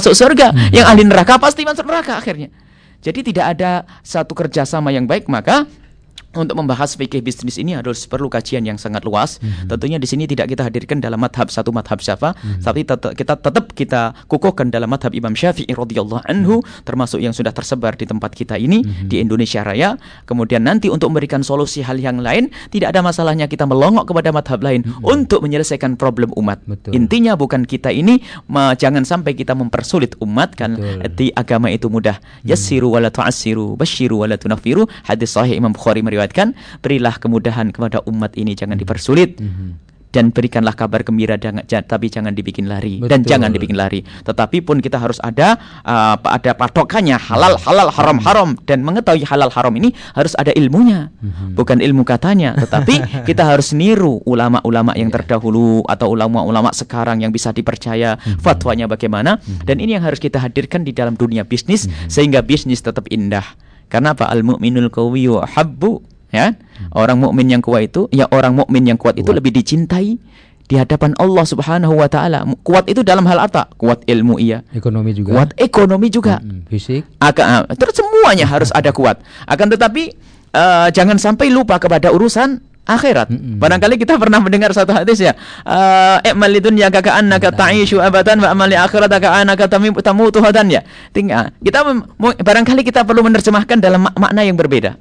masuk surga. Hmm. Yang ahli neraka pasti masuk neraka akhirnya. Jadi tidak ada satu kerjasama yang baik maka untuk membahas fikih bisnis ini harus perlu kajian yang sangat luas. Mm-hmm. Tentunya di sini tidak kita hadirkan dalam madhab satu madhab syafa, mm-hmm. tapi tet- kita tetap kita kukuhkan dalam madhab Imam Syafi'i radhiyallahu anhu, mm-hmm. termasuk yang sudah tersebar di tempat kita ini mm-hmm. di Indonesia Raya. Kemudian nanti untuk memberikan solusi hal yang lain, tidak ada masalahnya kita melongok kepada madhab lain mm-hmm. untuk menyelesaikan problem umat. Betul. Intinya bukan kita ini jangan sampai kita mempersulit umat kan di agama itu mudah. Mm-hmm. Yassiru wala tu'assiru, basyiru wala tunafiru. Hadis sahih Imam Bukhari meriwayatkan, berilah kemudahan kepada umat ini jangan hmm. dipersulit. Hmm. Dan berikanlah kabar gembira tapi jangan dibikin lari Betul. dan jangan dibikin lari. Tetapi pun kita harus ada uh, ada patokannya halal halal haram hmm. haram dan mengetahui halal haram ini harus ada ilmunya. Hmm. Bukan ilmu katanya, tetapi kita harus niru ulama-ulama yang terdahulu atau ulama-ulama sekarang yang bisa dipercaya hmm. fatwanya bagaimana dan ini yang harus kita hadirkan di dalam dunia bisnis sehingga bisnis tetap indah. Karena apa? Al mukminul qawiyyu habbu, ya. Orang mukmin yang kuat itu, ya orang mukmin yang kuat itu lebih dicintai di hadapan Allah Subhanahu wa taala. Kuat itu dalam hal apa? Kuat ilmu iya. Ekonomi juga. Kuat ekonomi juga. Hmm, fisik. Akan terus semuanya harus ada kuat. Akan tetapi uh, jangan sampai lupa kepada urusan akhirat. Mm -hmm. Barangkali kita pernah mendengar satu hadis ya. Eh uh, ya kaka annaka ta'ishu abadan wa amali akhirat kaka annaka tamutu hadan ya. Tinggal kita barangkali kita perlu menerjemahkan dalam mak makna yang berbeda.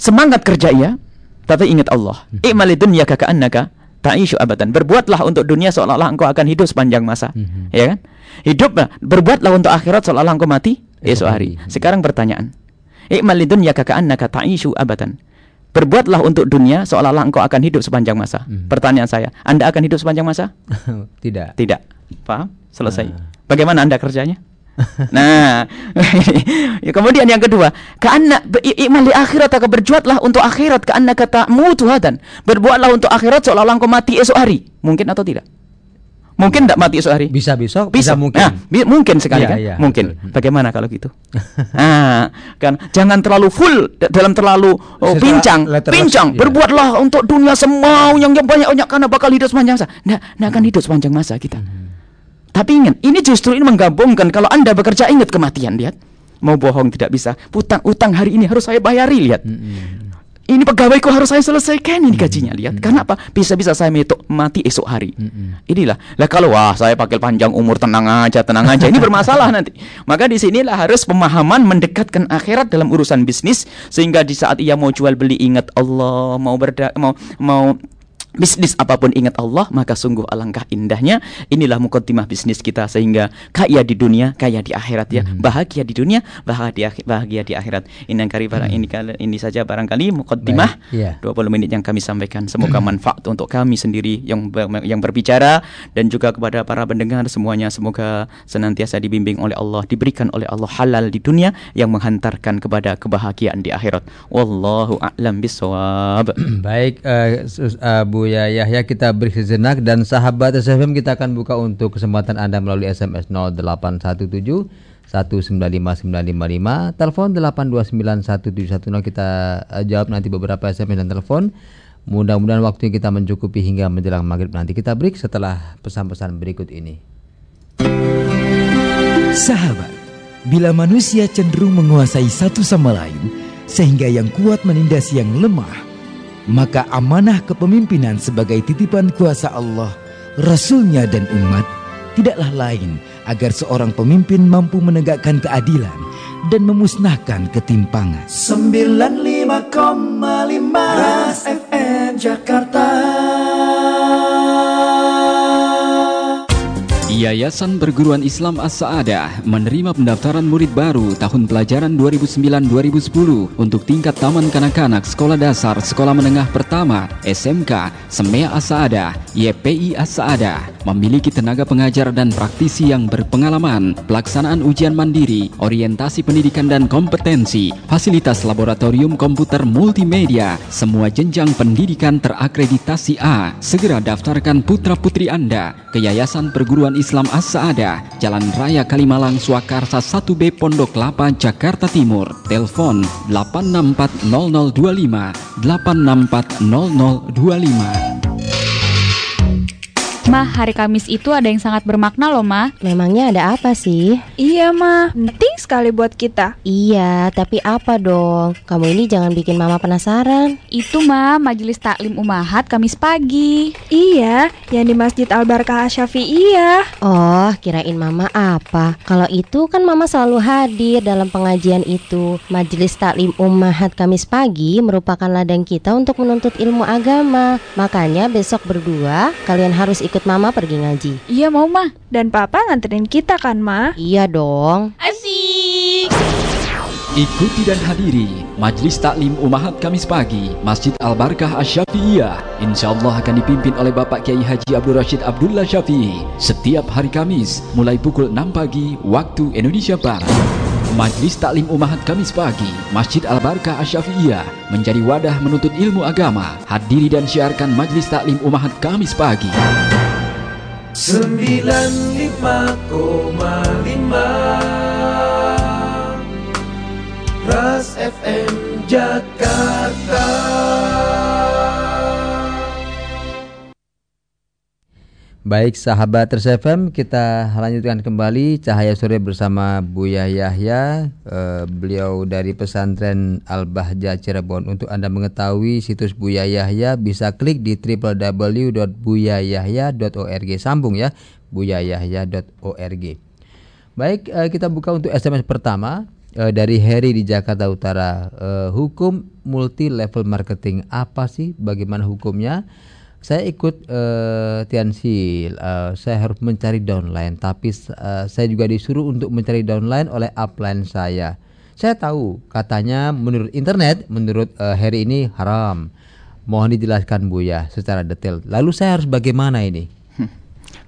Semangat kerja ya, tapi ingat Allah. I'mal ya kaka annaka ta'ishu abadan. Berbuatlah untuk dunia seolah-olah engkau akan hidup sepanjang masa. Mm -hmm. Ya kan? Hiduplah, berbuatlah untuk akhirat seolah-olah engkau mati esok hari. Sekarang pertanyaan. I'mal ya kaka annaka ta'ishu abadan berbuatlah untuk dunia seolah-olah engkau akan hidup sepanjang masa. Hmm. Pertanyaan saya, Anda akan hidup sepanjang masa? Tidak. Tidak. Paham? Selesai. Nah. Bagaimana Anda kerjanya? nah, ya, kemudian yang kedua, karena imali akhirat akan berbuatlah untuk akhirat karena kata mutuhadan. Berbuatlah untuk akhirat seolah-olah engkau mati esok hari. Mungkin atau tidak? Mungkin tidak mati esok hari? Bisa besok, bisa, bisa mungkin. Nah, bi mungkin sekali ya, kan? Ya, mungkin. Betul. Bagaimana kalau gitu? nah, kan jangan terlalu full dalam terlalu oh, pincang, pincang. Ya. Berbuatlah untuk dunia semau yang yang banyak-banyak karena bakal hidup sepanjang masa. Nah, nah akan hidup sepanjang masa kita. Hmm. Tapi ingat, ini justru ini menggabungkan kalau Anda bekerja ingat kematian, lihat. Mau bohong tidak bisa. Utang-utang hari ini harus saya bayari, lihat. Hmm ini pegawaiku harus saya selesaikan ini gajinya. Lihat mm -hmm. karena apa? Bisa-bisa saya metok mati esok hari. Mm -hmm. inilah. Lah kalau wah saya pakai panjang umur tenang aja tenang aja. Ini bermasalah nanti. Maka di sinilah harus pemahaman mendekatkan akhirat dalam urusan bisnis sehingga di saat ia mau jual beli ingat Allah mau berda mau mau bisnis apa pun ingat Allah maka sungguh alangkah indahnya. Inilah mukaddimah bisnis kita sehingga kaya di dunia kaya di akhirat ya. Hmm. bahagia di dunia bahagia bahagia di akhirat. Ini kali hmm. ini ini saja barangkali mukaddimah yeah. 20 menit yang kami sampaikan. Semoga manfaat untuk kami sendiri yang yang berbicara dan juga kepada para pendengar semuanya. Semoga senantiasa dibimbing oleh Allah diberikan oleh Allah halal di dunia yang menghantarkan kepada kebahagiaan di akhirat. Wallahu a'lam bisawab baik uh, uh, Bu Buya Yahya kita beri sejenak dan sahabat SFM kita akan buka untuk kesempatan Anda melalui SMS 0817 1959555 telepon 8291710 kita eh, jawab nanti beberapa SMS dan telepon. Mudah-mudahan waktu kita mencukupi hingga menjelang maghrib nanti kita break setelah pesan-pesan berikut ini. Sahabat bila manusia cenderung menguasai satu sama lain sehingga yang kuat menindas yang lemah maka amanah kepemimpinan sebagai titipan kuasa Allah, Rasulnya dan umat tidaklah lain agar seorang pemimpin mampu menegakkan keadilan dan memusnahkan ketimpangan. 95,5 FM Jakarta. Yayasan Perguruan Islam As-Sa'adah menerima pendaftaran murid baru tahun pelajaran 2009-2010 untuk tingkat taman kanak-kanak sekolah dasar sekolah menengah pertama SMK Semea As-Sa'adah YPI As-Sa'adah. Memiliki tenaga pengajar dan praktisi yang berpengalaman pelaksanaan ujian mandiri orientasi pendidikan dan kompetensi fasilitas laboratorium komputer multimedia semua jenjang pendidikan terakreditasi A. Segera daftarkan putra-putri Anda ke Yayasan Perguruan Islam As-Saada, Jalan Raya Kalimalang, Swakarsa 1B Pondok Lapa, Jakarta Timur. Telepon 8640025 8640025. Ma, hari Kamis itu ada yang sangat bermakna loh, Ma. Memangnya ada apa sih? Iya, Ma. Sekali buat kita. Iya, tapi apa dong? Kamu ini jangan bikin mama penasaran. Itu, Ma, Majelis Taklim Umahat Kamis pagi. Iya, yang di Masjid Al-Barkah Syafi'iyah. Oh, kirain mama apa? Kalau itu kan mama selalu hadir dalam pengajian itu. Majelis Taklim Ummahat Kamis pagi merupakan ladang kita untuk menuntut ilmu agama. Makanya besok berdua kalian harus ikut mama pergi ngaji. Iya, mau, Ma. Dan papa nganterin kita kan, Ma? Iya dong. Asik. Ikuti dan hadiri Majelis Taklim Umahat Kamis Pagi Masjid Asyafi'iyah Insya Allah akan dipimpin oleh Bapak Kiai Haji Abdul Rashid Abdullah Syafi'i Setiap hari Kamis mulai pukul 6 pagi waktu Indonesia Barat. Majelis Taklim Umahat Kamis Pagi Masjid Al-Barkah Asyafi'iyah menjadi wadah menuntut ilmu agama. Hadiri dan syiarkan Majelis Taklim Umahat Kamis Pagi. 95,5 Ras FM Jakarta. Baik sahabat Res FM, kita lanjutkan kembali Cahaya Sore bersama Buya Yahya. Eh, Beliau dari pesantren Al-Bahja Cirebon. Untuk Anda mengetahui situs Buya Yahya Bisa klik di www.buyayahya.org Sambung ya, buyayahya.org Baik, eh, kita buka untuk SMS pertama eh, Dari Heri di Jakarta Utara Eh, Hukum multi level marketing Apa sih, bagaimana hukumnya? saya ikut eh, Tiansi, eh, saya harus mencari downline, tapi eh, saya juga disuruh untuk mencari downline oleh upline saya. Saya tahu katanya menurut internet, menurut eh, Harry ini haram. Mohon dijelaskan Bu ya secara detail. Lalu saya harus bagaimana ini?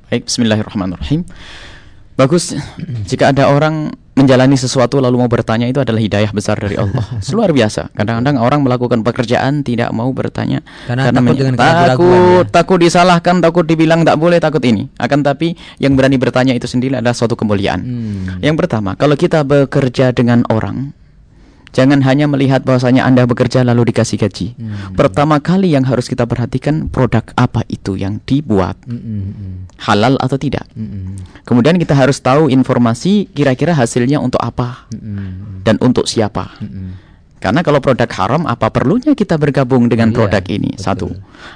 Baik, bismillahirrahmanirrahim. Bagus jika ada orang menjalani sesuatu lalu mau bertanya itu adalah hidayah besar dari Allah. Luar biasa. Kadang-kadang orang melakukan pekerjaan tidak mau bertanya Karena takut men- dengan takut, ya. takut disalahkan, takut dibilang tak boleh, takut ini. Akan tapi yang berani bertanya itu sendiri adalah suatu kemuliaan. Hmm. Yang pertama, kalau kita bekerja dengan orang Jangan hanya melihat bahwasanya Anda bekerja lalu dikasih gaji. Hmm. Pertama kali yang harus kita perhatikan produk apa itu yang dibuat. Mm, mm, mm, Halal atau tidak. mm, mm, Kemudian kita harus tahu informasi kira-kira hasilnya untuk apa mm, mm, dan untuk siapa. mm, mm. Karena kalau produk haram apa perlunya kita bergabung dengan Iya, produk ini? betul. Satu.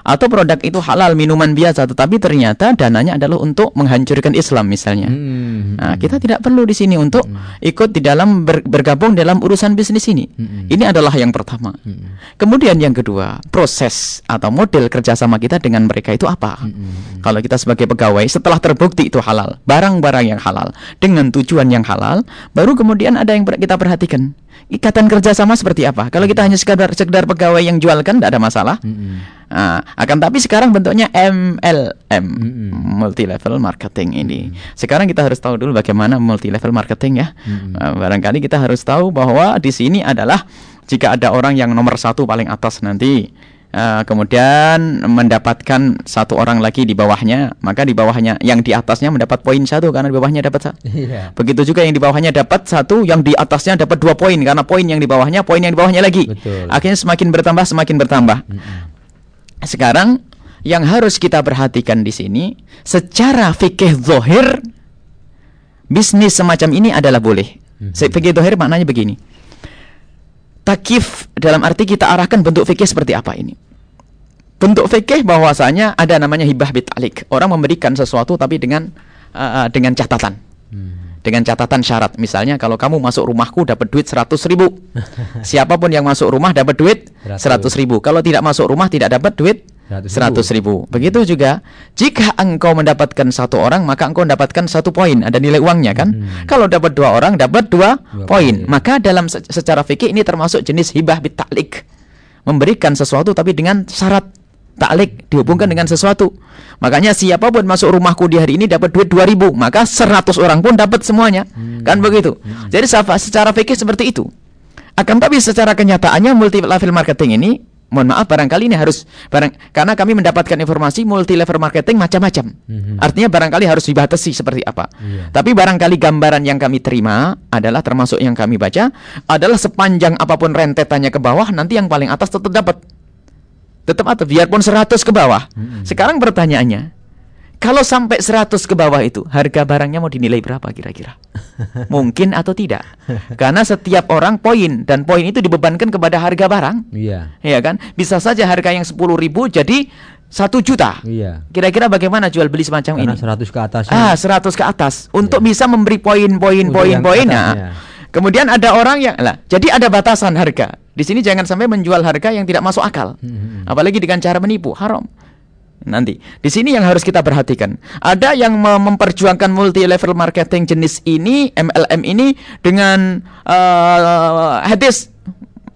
Atau produk itu halal minuman biasa tetapi ternyata dananya adalah untuk menghancurkan Islam misalnya. Mm, Nah, kita tidak perlu di sini untuk ikut di dalam ber- bergabung dalam urusan bisnis ini. Mm-mm. Ini adalah yang pertama. mm, Kemudian yang kedua, proses atau model kerjasama kita dengan mereka itu apa? mm, Kalau kita sebagai pegawai setelah terbukti itu halal, barang-barang yang halal dengan tujuan yang halal, baru kemudian ada yang kita perhatikan. Ikatan kerjasama seperti apa? Kalau kita hanya sekedar sekedar pegawai yang jualkan tidak ada masalah. mm, mm. Nah, akan tapi sekarang bentuknya MLM, Mm-mm. multi level marketing ini. Sekarang kita harus tahu dulu bagaimana multi level marketing ya. Mm-mm. Nah, barangkali kita harus tahu bahwa di sini adalah jika ada orang yang nomor satu paling atas nanti, eh, kemudian mendapatkan satu orang lagi di bawahnya, maka di bawahnya yang di atasnya mendapat poin satu karena di bawahnya dapat satu. Iya. Begitu juga yang di bawahnya dapat satu, yang di atasnya dapat dua poin karena poin yang di bawahnya, poin yang di bawahnya lagi. Betul. Akhirnya semakin bertambah, semakin bertambah. Sekarang yang harus kita perhatikan di sini, secara fikih zohir, bisnis semacam ini adalah boleh. Se- Fikih zohir maknanya begini. Takif dalam arti kita arahkan bentuk fikih seperti apa ini. Bentuk fikih bahwasanya ada namanya hibah bitalik. Orang memberikan sesuatu tapi dengan uh, dengan catatan. Dengan catatan syarat. Misalnya kalau kamu masuk rumahku dapat duit 100 ribu. Siapa pun yang masuk rumah dapat duit 100 ribu. Kalau tidak masuk rumah tidak dapat duit 100 100 ribu. Begitu juga jika engkau mendapatkan satu orang maka engkau mendapatkan satu poin. Ada nilai uangnya kan. Kalau dapat dua orang dapat dua Dua poin. Maka dalam se- secara fikih ini termasuk jenis hibah bitalik. Memberikan sesuatu tapi dengan syarat taklik dihubungkan dengan sesuatu. Makanya siapa pun masuk rumahku di hari ini dapat duit 2000, maka 100 orang pun dapat semuanya. Kan begitu. Jadi safa- secara fikih seperti itu. Akan tapi secara kenyataannya multi level marketing ini mohon maaf barangkali ini harus barang karena kami mendapatkan informasi multi level marketing macam-macam. Mhm. Artinya barangkali harus dibatasi seperti apa. Iya. Tapi barangkali gambaran yang kami terima adalah termasuk yang kami baca adalah sepanjang apa pun rentetannya ke bawah nanti yang paling atas tetap dapat. Tetap atau biarpun 100 ke bawah. Sekarang pertanyaannya, Kalau sampai 100 ke bawah itu, harga barangnya mau dinilai berapa kira-kira? Mungkin atau tidak? Karena setiap orang poin dan poin itu dibebankan kepada harga barang. Iya. Ya kan? Bisa saja harga yang 10.000 jadi satu juta. Iya. Kira-kira bagaimana jual beli semacam Karena ini? 100 ke atas. Ah, 100 ke atas untuk bisa memberi poin-poin Untuk yang poin-poin. atasnya. Nah, kemudian ada orang yang lah, jadi ada batasan harga. Di sini jangan sampai menjual harga yang tidak masuk akal. Hmm, Apalagi dengan cara menipu, haram. Nanti di sini yang harus kita perhatikan. Ada yang mem- memperjuangkan multi level marketing jenis ini MLM ini dengan eh, hadis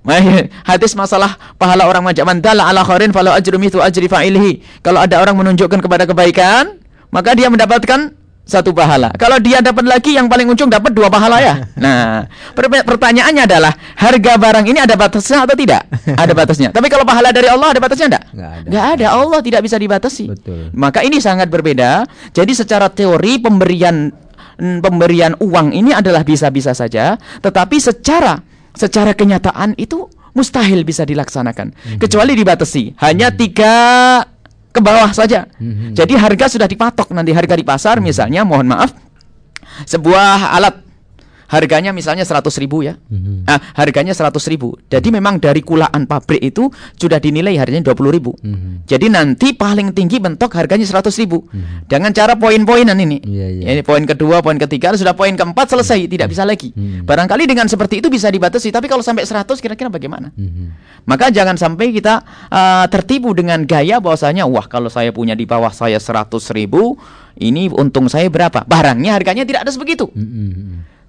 Hadis masalah pahala orang majak mandala ala khairin falau ajru mithlu ajri fa'ilihi. Kalau ada orang menunjukkan kepada kebaikan, maka dia mendapatkan satu pahala. Kalau dia dapat lagi yang paling ujung dapat dua pahala ya. Nah, per- pertanyaannya adalah harga barang ini ada batasnya atau tidak? Ada batasnya. Tapi kalau pahala dari Allah ada batasnya enggak? Nggak ada. Ada. Allah tidak bisa dibatasi. Betul. Maka ini sangat berbeda. Jadi secara teori pemberian mm, pemberian uang ini adalah bisa-bisa saja, tetapi secara secara kenyataan itu mustahil bisa dilaksanakan kecuali dibatasi hanya tiga ke bawah saja. Jadi harga sudah dipatok nanti harga di pasar misalnya mohon maaf sebuah alat harganya misalnya 100 ribu ya Mhm. ah, harganya 100 ribu jadi memang dari kulaan pabrik itu sudah dinilai harganya 20 ribu Mhm. jadi nanti paling tinggi bentok harganya 100 ribu dengan cara poin-poinan ini Iya, iya. ini poin kedua poin ketiga sudah poin keempat selesai tidak bisa lagi Mhm. barangkali dengan seperti itu bisa dibatasi tapi kalau sampai 100 kira-kira bagaimana Mhm. maka jangan sampai kita uh, tertipu dengan gaya bahwasanya wah kalau saya punya di bawah saya 100 ribu ini untung saya berapa barangnya harganya tidak ada sebegitu Mhm.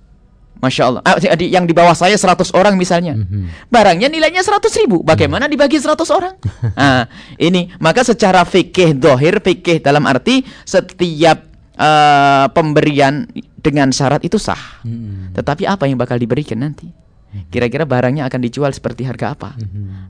Masya Allah. Ah, yang di bawah saya 100 orang misalnya. Mhm. barangnya nilainya 100 ribu. Bagaimana dibagi 100 orang? Nah ini maka secara fikih dohir fikih dalam arti setiap uh, pemberian dengan syarat itu sah. Mhm. tetapi apa yang bakal diberikan nanti kira-kira barangnya akan dijual seperti harga apa.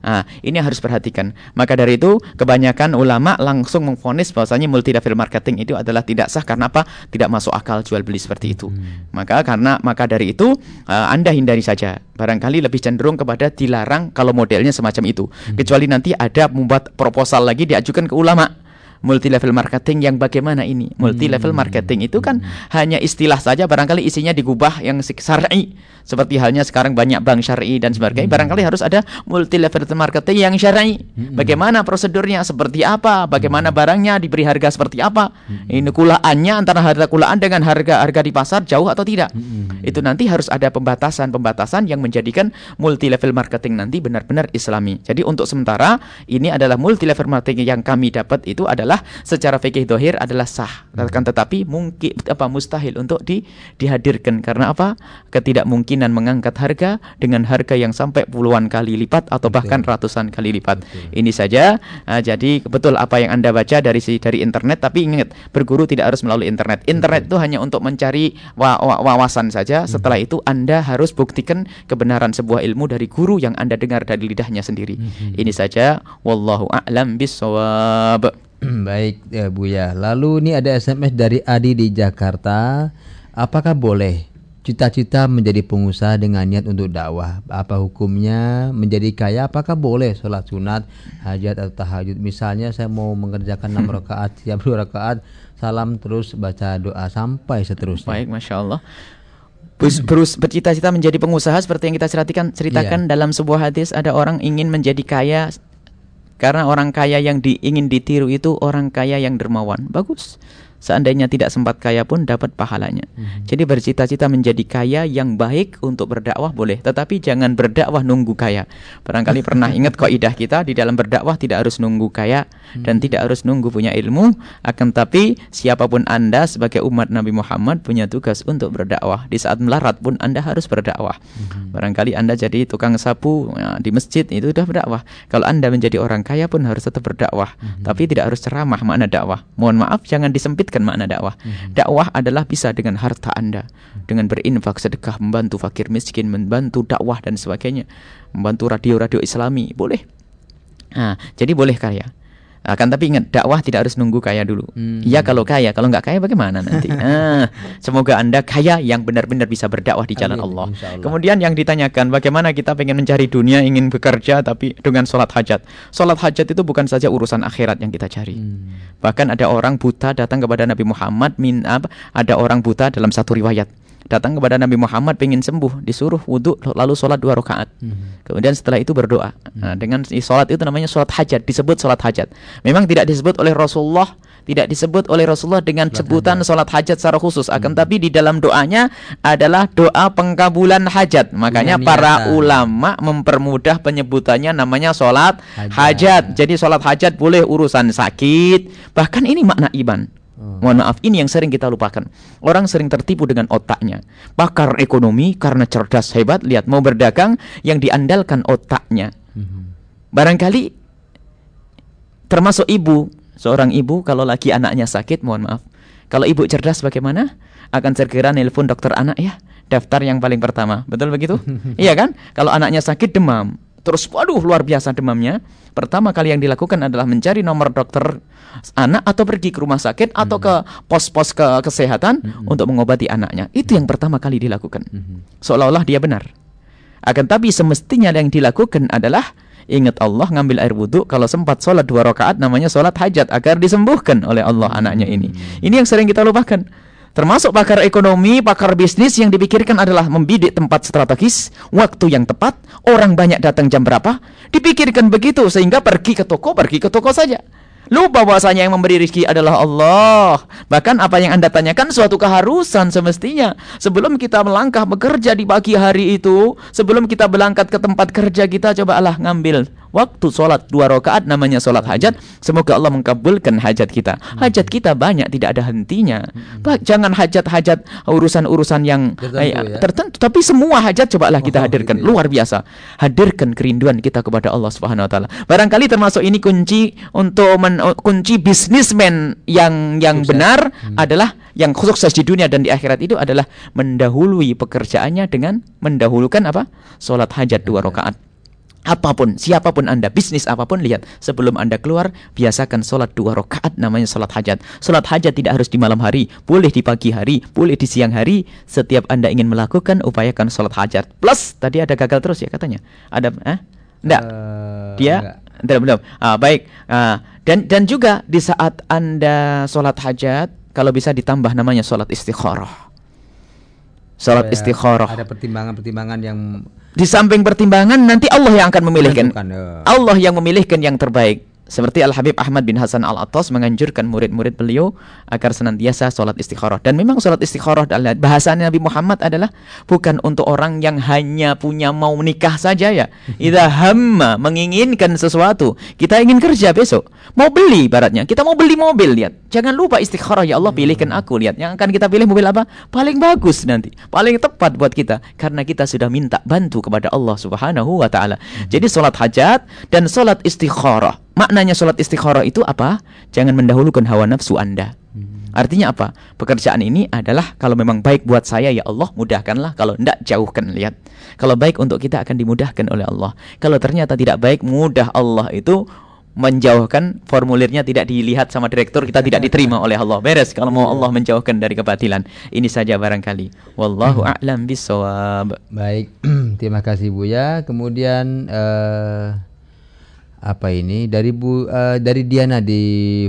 Nah, ini yang harus perhatikan. Maka dari itu, kebanyakan ulama langsung memfonis bahwasanya multi level marketing itu adalah tidak sah karena apa? Tidak masuk akal jual beli seperti itu. Maka karena maka dari itu eh, Anda hindari saja. Barangkali lebih cenderung kepada dilarang kalau modelnya semacam itu. Kecuali nanti ada membuat proposal lagi diajukan ke ulama. Multi level marketing yang bagaimana ini? Multi level marketing itu kan hanya istilah saja barangkali isinya digubah yang syar'i. Seperti halnya sekarang banyak bank syar'i dan sebagainya. Barangkali harus ada multi level marketing yang syar'i. Bagaimana prosedurnya? Seperti apa? Bagaimana barangnya diberi harga seperti apa? Ini kulaannya antara harga kulaan dengan harga harga di pasar jauh atau tidak? Itu nanti harus ada pembatasan-pembatasan yang menjadikan multi level marketing nanti benar-benar islami. Jadi untuk sementara ini adalah multi level marketing yang kami dapat itu adalah secara fikih dohir adalah sah. Akan tetapi mungkin apa mustahil untuk di, dihadirkan karena apa? Ketidakmungkinan mengangkat harga dengan harga yang sampai puluhan kali lipat atau bahkan ratusan kali lipat. Ini saja. Ah, jadi betul apa yang Anda baca dari si dari internet tapi ingat berguru tidak harus melalui internet. Internet itu hanya untuk mencari wa- wa- wawasan saja. Setelah itu Anda harus buktikan kebenaran sebuah ilmu dari guru yang Anda dengar dari lidahnya sendiri. Ini saja wallahu a'lam bissawab. Baik ya Buya. Lalu ini ada SMS dari Adi di Jakarta. Apakah boleh cita-cita menjadi pengusaha dengan niat untuk dakwah? Apa hukumnya menjadi kaya? Apakah boleh sholat sunat, hajat atau tahajud? Misalnya saya mau mengerjakan 6 rakaat, siap 2 rakaat, salam terus baca doa sampai seterusnya. Baik, masya Allah. Berus, berus- bercita-cita menjadi pengusaha seperti yang kita ceritakan ceritakan dalam sebuah hadis ada orang ingin menjadi kaya karena orang kaya yang di, ingin ditiru itu orang kaya yang dermawan. Bagus. Seandainya tidak sempat kaya pun dapat pahalanya. Jadi bercita-cita menjadi kaya yang baik untuk berdakwah boleh, tetapi jangan berdakwah nunggu kaya. Barangkali pernah ingat kaidah kita di dalam berdakwah tidak harus nunggu kaya dan tidak harus nunggu punya ilmu, akan tapi siapa pun Anda sebagai umat Nabi Muhammad punya tugas untuk berdakwah. Di saat melarat pun Anda harus berdakwah. Barangkali Anda jadi tukang sapu ya, di masjid itu sudah berdakwah. Kalau Anda menjadi orang kaya pun harus tetap berdakwah, tapi tidak harus ceramah makna dakwah. Mohon maaf jangan disempitkan makna dakwah. Dakwah adalah bisa dengan harta Anda, dengan berinfak sedekah, membantu fakir miskin, membantu dakwah dan sebagainya. Membantu radio-radio Islami, boleh. Nah, jadi boleh kaya. Akan tapi ingat dakwah tidak harus nunggu kaya dulu. Hmm. Iya kalau kaya, kalau nggak kaya bagaimana nanti? Ah, semoga anda kaya yang benar-benar bisa berdakwah di jalan Amin, Allah. Allah. Kemudian yang ditanyakan bagaimana kita pengen mencari dunia, ingin bekerja tapi dengan sholat hajat. Sholat hajat itu bukan saja urusan akhirat yang kita cari. Hmm. Bahkan ada orang buta datang kepada Nabi Muhammad min apa? Ada orang buta dalam satu riwayat datang kepada Nabi Muhammad pengen sembuh disuruh wudhu lalu sholat dua rakaat. Hmm. kemudian setelah itu berdoa. Nah, dengan sholat itu namanya sholat hajat disebut sholat hajat. Memang tidak disebut oleh Rasulullah tidak disebut oleh Rasulullah dengan sebutan sholat hajat secara khusus akan tapi di dalam doanya adalah doa pengkabulan hajat. Makanya para niatan. ulama mempermudah penyebutannya namanya sholat Hajat. hajat. Jadi sholat hajat boleh urusan sakit bahkan ini makna iban Oh. Mohon maaf, ini yang sering kita lupakan. Orang sering tertipu dengan otaknya. Pakar ekonomi karena cerdas hebat, lihat mau berdagang yang diandalkan otaknya. Hmm. Barangkali termasuk ibu, seorang ibu kalau lagi anaknya sakit, mohon maaf. Kalau ibu cerdas bagaimana? Akan segera nelpon dokter anak ya, daftar yang paling pertama. Betul begitu? iya kan? Kalau anaknya sakit demam, terus waduh luar biasa demamnya. Pertama kali yang dilakukan adalah mencari nomor dokter anak atau pergi ke rumah sakit atau ke pos-pos ke kesehatan untuk mengobati anaknya. Itu yang pertama kali dilakukan. Seolah-olah dia benar. Akan tapi semestinya yang dilakukan adalah ingat Allah ngambil air wudhu kalau sempat sholat dua rakaat namanya sholat hajat agar disembuhkan oleh Allah anaknya ini. Ini yang sering kita lupakan. Termasuk pakar ekonomi, pakar bisnis yang dipikirkan adalah membidik tempat strategis, waktu yang tepat, orang banyak datang jam berapa, dipikirkan begitu sehingga pergi ke toko, pergi ke toko saja. Lupa bahwasanya yang memberi rezeki adalah Allah. Bahkan apa yang Anda tanyakan suatu keharusan semestinya. Sebelum kita melangkah bekerja di pagi hari itu, sebelum kita berangkat ke tempat kerja kita, cobalah ngambil waktu sholat dua rakaat namanya sholat hajat. Semoga Allah mengabulkan hajat kita. Hajat kita banyak, tidak ada hentinya. Ba- Jangan hajat-hajat urusan-urusan yang Tertentu eh, ya. tertentu, tapi semua hajat cobalah kita Oh, hadirkan. gitu ya. Luar biasa. Hadirkan kerinduan kita kepada Allah Subhanahu wa taala. Barangkali termasuk ini kunci untuk men- kunci bisnismen yang yang Sukses. benar adalah yang sukses di dunia dan di akhirat itu adalah mendahului pekerjaannya dengan mendahulukan apa? Salat hajat dua rakaat. Apa pun, siapa pun Anda, bisnis apa pun, lihat sebelum Anda keluar, biasakan sholat dua rakaat namanya sholat hajat. Sholat hajat tidak harus di malam hari, boleh di pagi hari, boleh di siang hari. Setiap Anda ingin melakukan, upayakan sholat hajat. Plus, tadi ada gagal terus ya katanya. Ada, eh? Enggak. Eh, Dia enggak. belum belum. Ah, baik. Ah, dan dan juga di saat Anda sholat hajat, kalau bisa ditambah namanya sholat istikharah. Sholat Supaya istikharah. Ada pertimbangan-pertimbangan yang Di samping pertimbangan nanti Allah yang akan memilihkan. Ya. Allah yang memilihkan yang terbaik. Seperti Al Habib Ahmad bin Hasan Al Attas menganjurkan murid-murid beliau agar senantiasa sholat istikharah. Dan memang sholat istikharah adalah bahasanya Nabi Muhammad adalah bukan untuk orang yang hanya punya mau nikah saja ya. Idza hamma menginginkan sesuatu, kita ingin kerja besok, mau beli baratnya, kita mau beli mobil lihat. Jangan lupa istikharah ya Allah pilihkan aku lihat. Yang akan kita pilih mobil apa? Paling bagus nanti, paling tepat buat kita karena kita sudah minta bantu kepada Allah Subhanahu wa taala. Jadi sholat hajat dan sholat istikharah. Maknanya sholat istikharah itu apa? Jangan mendahulukan hawa nafsu Anda. Artinya apa? Pekerjaan ini adalah kalau memang baik buat saya ya Allah mudahkanlah, kalau tidak jauhkan lihat. Kalau baik untuk kita akan dimudahkan oleh Allah. Kalau ternyata tidak baik mudah Allah itu menjauhkan formulirnya tidak dilihat sama direktur kita tidak diterima oleh Allah. Beres kalau mau Allah menjauhkan dari kebatilan. Ini saja barangkali. Wallahu a'lam bissawab. Baik, terima kasih Buya. Kemudian eh apa ini dari Bu eh, dari Diana di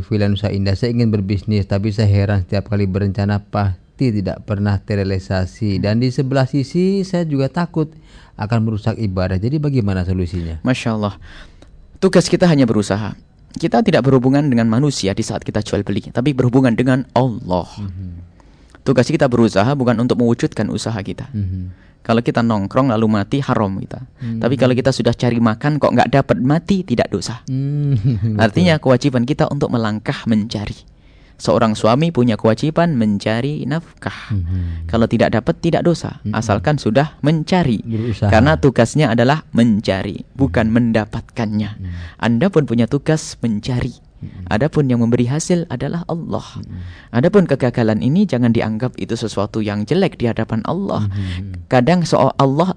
Villa Nusa Indah. Saya ingin berbisnis tapi saya heran setiap kali berencana pasti tidak pernah terrealisasi dan di sebelah sisi saya juga takut akan merusak ibadah. Jadi bagaimana solusinya? Masya Allah. Tugas kita hanya berusaha. Kita tidak berhubungan dengan manusia di saat kita jual beli, tapi berhubungan dengan Allah. Tugas kita berusaha bukan untuk mewujudkan usaha kita. Mhm. Kalau kita nongkrong lalu mati haram kita. Tapi kalau kita sudah cari makan kok nggak dapat mati tidak dosa. Hmm, Artinya kewajiban kita untuk melangkah mencari. Seorang suami punya kewajiban mencari nafkah. Mhm. Kalau tidak dapat tidak dosa, asalkan sudah mencari. Berusaha. Karena tugasnya adalah mencari, bukan mendapatkannya. Anda pun punya tugas mencari. Adapun yang memberi hasil adalah Allah. Adapun kegagalan ini jangan dianggap itu sesuatu yang jelek di hadapan Allah. Kadang soal Allah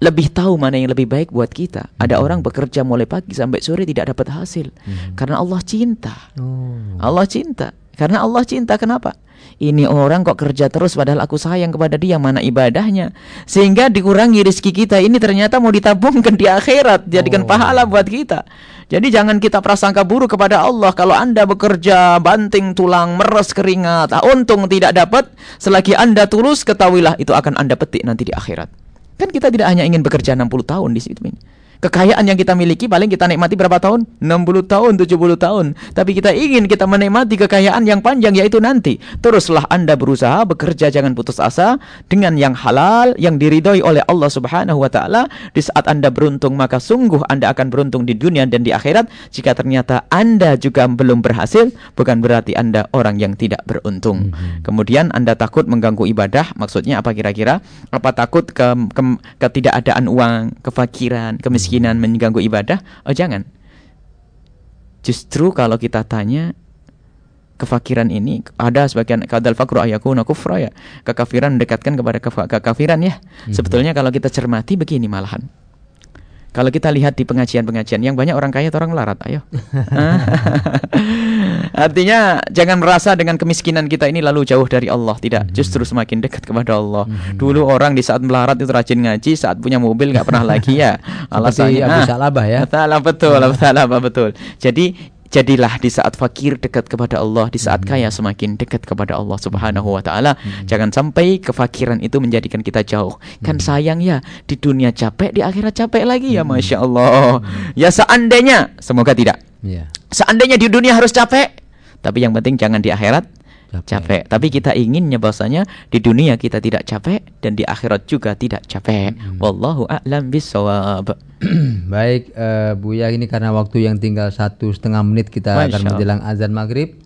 lebih tahu mana yang lebih baik buat kita. Ada orang bekerja mulai pagi sampai sore tidak dapat hasil karena Allah cinta. Oh. Allah cinta. Karena Allah cinta kenapa? Ini orang kok kerja terus padahal aku sayang kepada dia mana ibadahnya Sehingga dikurangi rezeki kita ini ternyata mau ditabungkan di akhirat Jadikan pahala buat kita Jadi jangan kita prasangka buruk kepada Allah. Kalau anda bekerja banting tulang meres keringat ah, Untung tidak dapat Selagi anda tulus ketahuilah itu akan anda petik nanti di akhirat. Kan kita tidak hanya ingin bekerja 60 tahun di situ ini Kekayaan yang kita miliki paling kita nikmati berapa tahun? 60 tahun, 70 tahun. Tapi kita ingin kita menikmati kekayaan yang panjang yaitu nanti. Teruslah Anda berusaha bekerja jangan putus asa dengan yang halal yang diridhoi oleh Allah Subhanahu wa taala. Di saat Anda beruntung maka sungguh Anda akan beruntung di dunia dan di akhirat. Jika ternyata Anda juga belum berhasil, bukan berarti Anda orang yang tidak beruntung. Kemudian Anda takut mengganggu ibadah, maksudnya apa kira-kira? Apa takut ke, ke ketidakadaan uang, kefakiran, kemiskinan mengganggu ibadah? Oh jangan. Justru kalau kita tanya kefakiran ini ada sebagian kadal fakru ayakuna kufra ya. Kekafiran mendekatkan kepada kekafiran ya. Sebetulnya kalau kita cermati begini malahan. Kalau kita lihat di pengajian-pengajian yang banyak orang kaya atau orang melarat, ayo. Artinya jangan merasa dengan kemiskinan kita ini lalu jauh dari Allah, tidak. Justru semakin dekat kepada Allah. Dulu orang di saat melarat itu rajin ngaji, saat punya mobil nggak pernah lagi ya. Alasannya Abu ah, Salabah ya. Betul, betul, betul, betul. Jadi jadilah di saat fakir dekat kepada Allah, di saat kaya semakin dekat kepada Allah Subhanahu wa taala. Jangan sampai kefakiran itu menjadikan kita jauh. Kan sayang ya, di dunia capek, di akhirat capek lagi ya, Masya Allah. Ya seandainya, semoga tidak. Iya. Seandainya di dunia harus capek, tapi yang penting jangan di akhirat Capek. capek. Tapi kita inginnya bahwasanya di dunia kita tidak capek dan di akhirat juga tidak capek. Wallahu a'lam bissawab. Baik, eh, Buya ini karena waktu yang tinggal satu setengah menit kita Masya akan menjelang azan maghrib.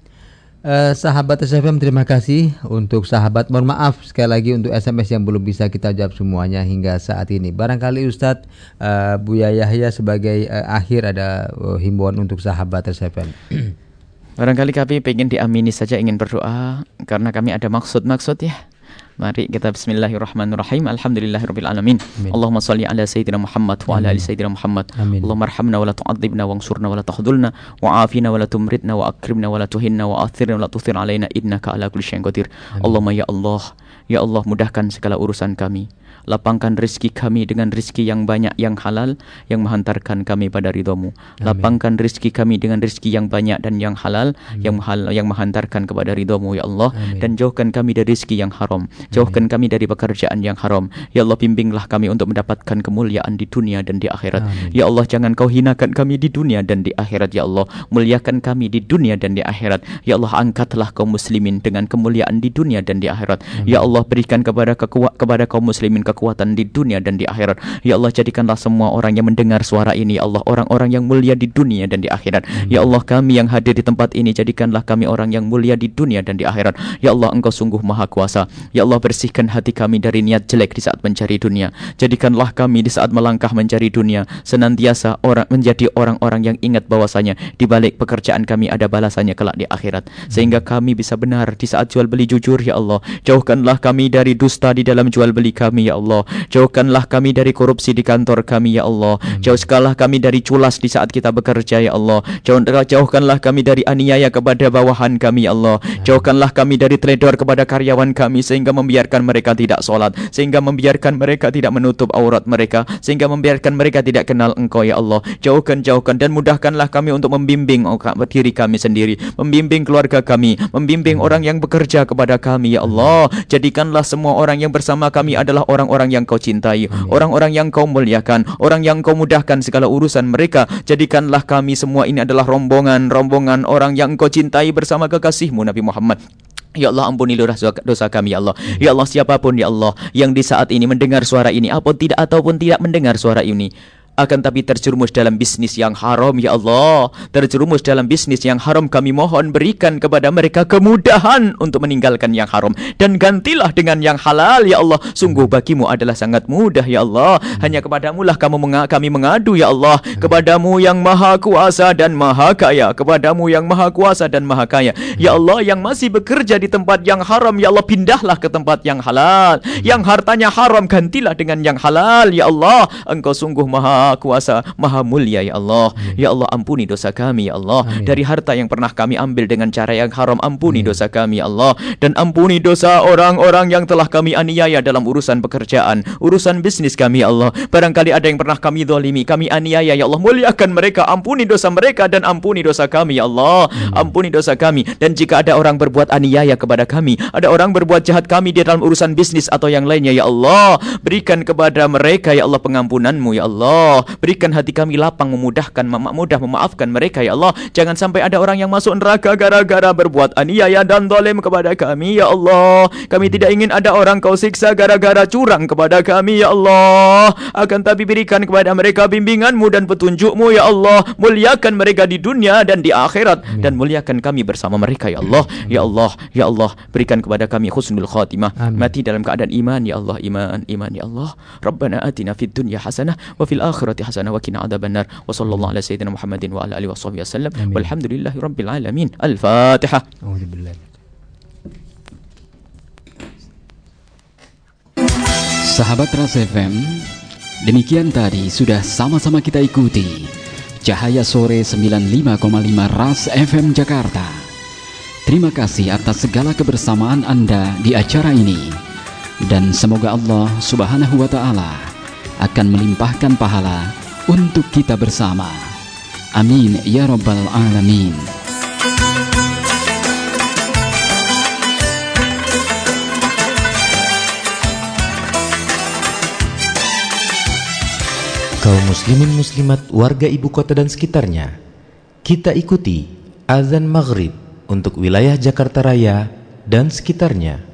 Eh, sahabat SFM terima kasih untuk sahabat. Mohon maaf sekali lagi untuk SMS yang belum bisa kita jawab semuanya hingga saat ini. Barangkali Ustadz eh, Buya Yahya sebagai eh, akhir ada eh, himbauan untuk sahabat SFM. Barangkali kami ingin diamini saja ingin berdoa karena kami ada maksud-maksud ya. Mari kita bismillahirrahmanirrahim. Alhamdulillahirabbil alamin. Allahumma shalli ala sayyidina Muhammad wa ala ali sayyidina Muhammad. Amin. Allahumma arhamna wa la tu'adzibna wansurna wa la tahdhulna wa afina wa la tumritna wa akrimna wa la tuhinna wa athirna wa la tuthir alaina innaka ala kulli syai'in qadir. Allahumma ya Allah, ya Allah mudahkan segala urusan kami. Lapangkan rezeki kami dengan rezeki yang banyak yang halal yang menghantarkan kami pada ridhamu. Lapangkan rezeki kami dengan rezeki yang banyak dan yang halal yang hal yang menghantarkan kepada ridhamu ya Allah dan jauhkan kami dari rezeki yang haram. Jauhkan kami dari pekerjaan yang haram. Ya Allah bimbinglah kami untuk mendapatkan kemuliaan di dunia dan di akhirat. Ya Allah jangan kau hinakan kami di dunia dan di akhirat ya Allah. Muliakan kami di dunia dan di akhirat. Ya Allah angkatlah kaum muslimin dengan kemuliaan di dunia dan di akhirat. Ya Allah berikan kepada kepada kaum muslimin kekuatan di dunia dan di akhirat. Ya Allah jadikanlah semua orang yang mendengar suara ini ya Allah orang-orang yang mulia di dunia dan di akhirat. Ya Allah kami yang hadir di tempat ini jadikanlah kami orang yang mulia di dunia dan di akhirat. Ya Allah engkau sungguh maha kuasa. Ya Allah bersihkan hati kami dari niat jelek di saat mencari dunia. Jadikanlah kami di saat melangkah mencari dunia senantiasa orang menjadi orang-orang yang ingat bahwasanya di balik pekerjaan kami ada balasannya kelak di akhirat. Sehingga kami bisa benar di saat jual beli jujur ya Allah. Jauhkanlah kami dari dusta di dalam jual beli kami ya Allah. Jauhkanlah kami dari korupsi di kantor kami ya Allah. Jauhkanlah kami dari culas di saat kita bekerja ya Allah. Jauh- Jauhkanlah kami dari aniaya kepada bawahan kami ya Allah. Jauhkanlah kami dari teledor kepada karyawan kami sehingga membiarkan mereka tidak sholat, sehingga membiarkan mereka tidak menutup aurat mereka, sehingga membiarkan mereka tidak kenal Engkau ya Allah. Jauhkan, jauhkan dan mudahkanlah kami untuk membimbing oh, diri kami sendiri, membimbing keluarga kami, membimbing orang yang bekerja kepada kami ya Allah. Jadikanlah semua orang yang bersama kami adalah orang-orang yang Kau cintai, orang-orang yang Kau muliakan, orang yang Kau mudahkan segala urusan mereka. Jadikanlah kami semua ini adalah rombongan-rombongan orang yang Kau cintai bersama kekasihmu Nabi Muhammad. Ya Allah ampunilah dosa, dosa kami ya Allah. Ya Allah siapa pun ya Allah yang di saat ini mendengar suara ini ataupun tidak ataupun tidak mendengar suara ini akan tapi terjerumus dalam bisnis yang haram ya Allah. Terjerumus dalam bisnis yang haram kami mohon berikan kepada mereka kemudahan untuk meninggalkan yang haram. Dan gantilah dengan yang halal ya Allah. Sungguh bagimu adalah sangat mudah ya Allah. Hanya kepadamu lah kamu menga- kami mengadu ya Allah. Kepadamu yang maha kuasa dan maha kaya. Kepadamu yang maha kuasa dan maha kaya. Ya Allah yang masih bekerja di tempat yang haram ya Allah pindahlah ke tempat yang halal. Yang hartanya haram gantilah dengan yang halal ya Allah. Engkau sungguh maha kuasa maha mulia ya Allah. Ya Allah ampuni dosa kami ya Allah. Dari harta yang pernah kami ambil dengan cara yang haram ampuni dosa kami ya Allah. Dan ampuni dosa orang-orang yang telah kami aniaya dalam urusan pekerjaan urusan bisnis kami ya Allah. Barangkali ada yang pernah kami dolimi kami aniaya ya Allah. Muliakan mereka ampuni dosa mereka dan ampuni dosa kami ya Allah. Ampuni dosa kami. Dan jika ada orang berbuat aniaya kepada kami ada orang berbuat jahat kami di dalam urusan bisnis atau yang lainnya ya Allah berikan kepada mereka ya Allah pengampunanmu ya Allah berikan hati kami lapang memudahkan mem- mudah memaafkan mereka ya Allah. Jangan sampai ada orang yang masuk neraka gara-gara berbuat aniaya dan dolim kepada kami ya Allah. Kami tidak ingin ada orang kau siksa gara-gara curang kepada kami ya Allah. Akan tapi berikan kepada mereka bimbinganmu dan petunjukmu ya Allah. Muliakan mereka di dunia dan di akhirat. Dan muliakan kami bersama mereka ya Allah. Ya Allah ya Allah. Berikan kepada kami husnul khatimah. Amin. mati dalam keadaan iman ya Allah. Iman iman ya Allah. Rabbana atina fid dunya hasanah wa fil akhirati hasanah wa qina adzabannar wa sallallahu ala sayyidina Muhammadin wa ala alihi washabihi wasallam walhamdulillahi rabbil alamin al-fatihah. Sahabat Ras FM, demikian tadi sudah sama-sama kita ikuti Cahaya Sore 95,5 Ras FM Jakarta. Terima kasih atas segala kebersamaan Anda di acara ini. Dan semoga Allah Subhanahu wa taala akan melimpahkan pahala untuk kita bersama. Amin ya rabbal alamin. Kaum muslimin muslimat warga ibu kota dan sekitarnya, kita ikuti azan maghrib untuk wilayah Jakarta Raya dan sekitarnya.